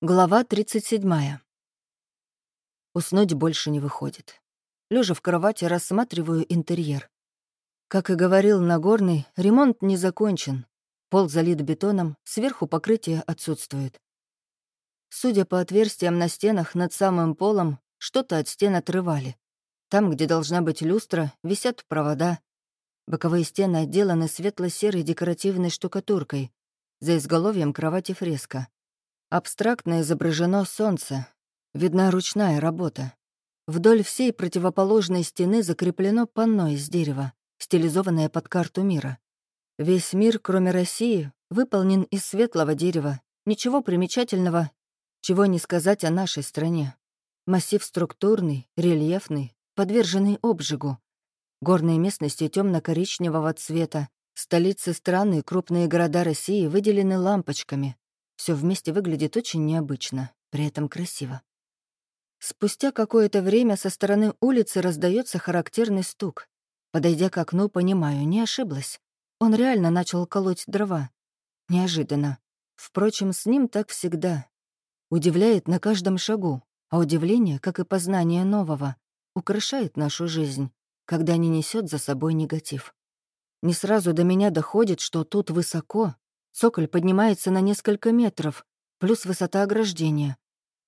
Глава 37. Уснуть больше не выходит. Лежа в кровати, рассматриваю интерьер. Как и говорил Нагорный, ремонт не закончен. Пол залит бетоном, сверху покрытие отсутствует. Судя по отверстиям на стенах над самым полом, что-то от стен отрывали. Там, где должна быть люстра, висят провода. Боковые стены отделаны светло-серой декоративной штукатуркой. За изголовьем кровати фреска. Абстрактно изображено солнце. Видна ручная работа. Вдоль всей противоположной стены закреплено панно из дерева, стилизованное под карту мира. Весь мир, кроме России, выполнен из светлого дерева. Ничего примечательного, чего не сказать о нашей стране. Массив структурный, рельефный, подверженный обжигу. Горные местности темно коричневого цвета. Столицы страны и крупные города России выделены лампочками, все вместе выглядит очень необычно, при этом красиво. Спустя какое-то время со стороны улицы раздается характерный стук. Подойдя к окну, понимаю, не ошиблась. Он реально начал колоть дрова. Неожиданно. Впрочем, с ним так всегда. Удивляет на каждом шагу, а удивление, как и познание нового, украшает нашу жизнь, когда не несет за собой негатив. Не сразу до меня доходит, что тут высоко, Цоколь поднимается на несколько метров, плюс высота ограждения.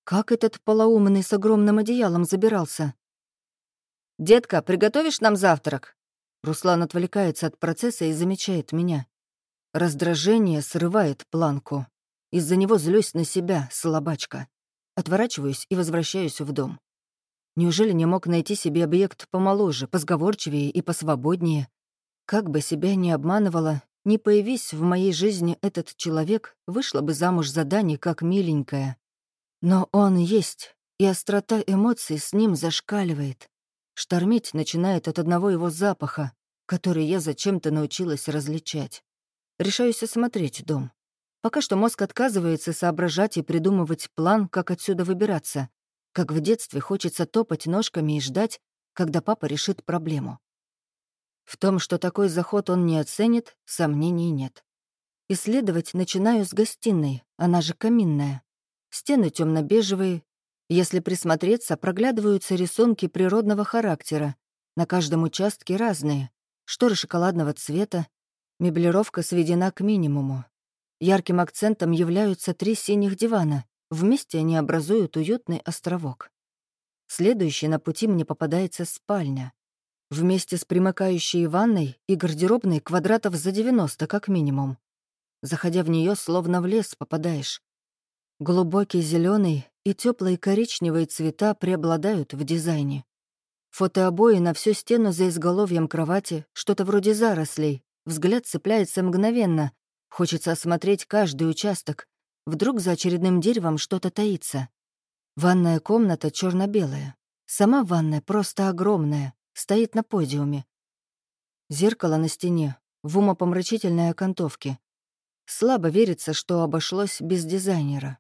Как этот полоумный с огромным одеялом забирался? «Детка, приготовишь нам завтрак?» Руслан отвлекается от процесса и замечает меня. Раздражение срывает планку. Из-за него злюсь на себя, слабачка. Отворачиваюсь и возвращаюсь в дом. Неужели не мог найти себе объект помоложе, позговорчивее и посвободнее? Как бы себя не обманывала, не появись в моей жизни этот человек, вышла бы замуж за Дани как миленькая. Но он есть, и острота эмоций с ним зашкаливает. Штормить начинает от одного его запаха, который я зачем-то научилась различать. Решаюсь осмотреть дом. Пока что мозг отказывается соображать и придумывать план, как отсюда выбираться. Как в детстве хочется топать ножками и ждать, когда папа решит проблему. В том, что такой заход он не оценит, сомнений нет. Исследовать начинаю с гостиной, она же каминная. Стены темно бежевые Если присмотреться, проглядываются рисунки природного характера. На каждом участке разные. Шторы шоколадного цвета. Меблировка сведена к минимуму. Ярким акцентом являются три синих дивана. Вместе они образуют уютный островок. Следующий на пути мне попадается спальня. Вместе с примыкающей ванной и гардеробной квадратов за 90 как минимум. Заходя в нее, словно в лес попадаешь. Глубокий зеленый и теплые коричневые цвета преобладают в дизайне. Фотообои на всю стену за изголовьем кровати, что-то вроде зарослей. Взгляд цепляется мгновенно. Хочется осмотреть каждый участок. Вдруг за очередным деревом что-то таится. Ванная комната черно белая Сама ванная просто огромная стоит на подиуме. Зеркало на стене, в умопомрачительной окантовке. Слабо верится, что обошлось без дизайнера.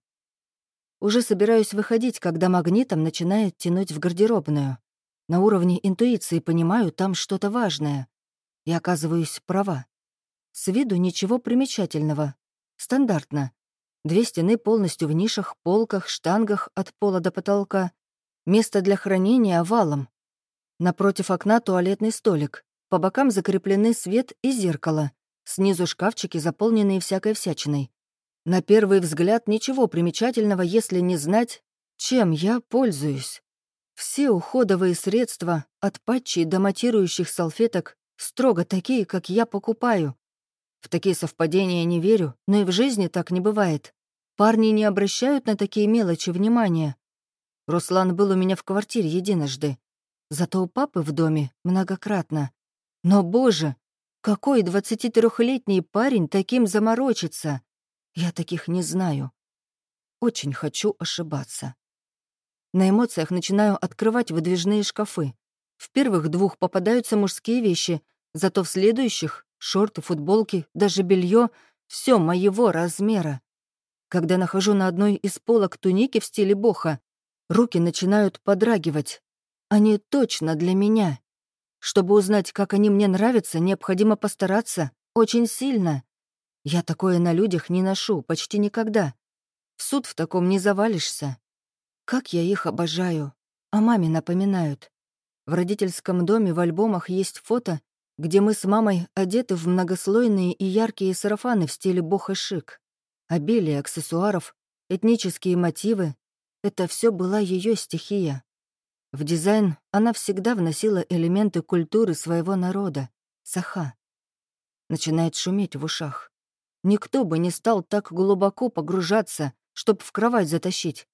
Уже собираюсь выходить, когда магнитом начинает тянуть в гардеробную. На уровне интуиции понимаю, там что-то важное. И оказываюсь права. С виду ничего примечательного. Стандартно. Две стены полностью в нишах, полках, штангах от пола до потолка. Место для хранения овалом, Напротив окна туалетный столик. По бокам закреплены свет и зеркало. Снизу шкафчики, заполненные всякой всячиной. На первый взгляд ничего примечательного, если не знать, чем я пользуюсь. Все уходовые средства, от патчей до матирующих салфеток, строго такие, как я покупаю. В такие совпадения не верю, но и в жизни так не бывает. Парни не обращают на такие мелочи внимания. Руслан был у меня в квартире единожды. Зато у папы в доме многократно. Но, боже, какой 23-летний парень таким заморочится? Я таких не знаю. Очень хочу ошибаться. На эмоциях начинаю открывать выдвижные шкафы. В первых двух попадаются мужские вещи, зато в следующих — шорты, футболки, даже белье все моего размера. Когда нахожу на одной из полок туники в стиле боха, руки начинают подрагивать, они точно для меня. Чтобы узнать, как они мне нравятся, необходимо постараться очень сильно. Я такое на людях не ношу почти никогда. В суд в таком не завалишься. Как я их обожаю. О маме напоминают. В родительском доме в альбомах есть фото, где мы с мамой одеты в многослойные и яркие сарафаны в стиле бохо шик. Обилие аксессуаров, этнические мотивы — это все была ее стихия. В дизайн она всегда вносила элементы культуры своего народа — саха. Начинает шуметь в ушах. Никто бы не стал так глубоко погружаться, чтоб в кровать затащить.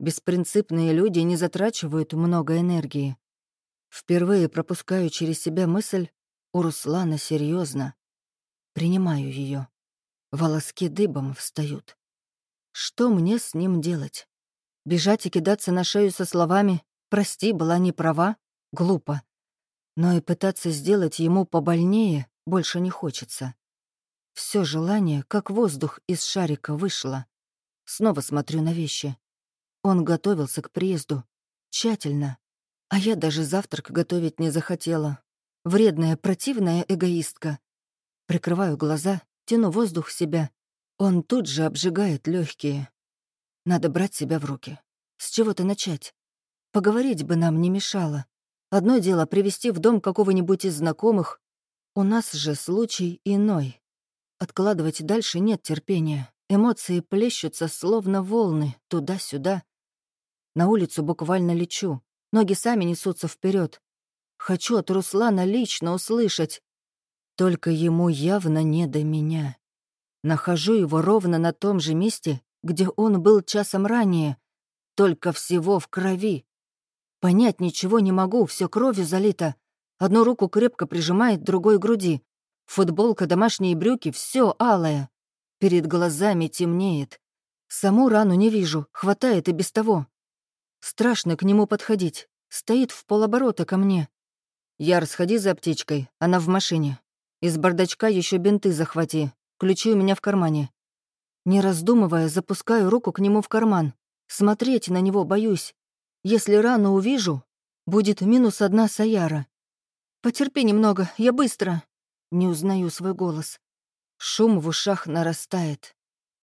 Беспринципные люди не затрачивают много энергии. Впервые пропускаю через себя мысль «У Руслана серьезно. Принимаю ее. Волоски дыбом встают. Что мне с ним делать? Бежать и кидаться на шею со словами «Прости, была не права» — глупо. Но и пытаться сделать ему побольнее больше не хочется. Все желание, как воздух из шарика, вышло. Снова смотрю на вещи. Он готовился к приезду. Тщательно. А я даже завтрак готовить не захотела. Вредная, противная эгоистка. Прикрываю глаза, тяну воздух в себя. Он тут же обжигает легкие. Надо брать себя в руки. С чего-то начать. Поговорить бы нам не мешало. Одно дело привести в дом какого-нибудь из знакомых. У нас же случай иной. Откладывать дальше нет терпения. Эмоции плещутся, словно волны, туда-сюда. На улицу буквально лечу. Ноги сами несутся вперед. Хочу от Руслана лично услышать. Только ему явно не до меня. Нахожу его ровно на том же месте, где он был часом ранее, только всего в крови. Понять ничего не могу, все кровью залито. Одну руку крепко прижимает, другой груди. Футболка, домашние брюки — все алое. Перед глазами темнеет. Саму рану не вижу, хватает и без того. Страшно к нему подходить. Стоит в полоборота ко мне. Яр, сходи за аптечкой, она в машине. Из бардачка еще бинты захвати. Ключи у меня в кармане. Не раздумывая, запускаю руку к нему в карман. Смотреть на него боюсь. Если рану увижу, будет минус одна Саяра. Потерпи немного, я быстро. Не узнаю свой голос. Шум в ушах нарастает.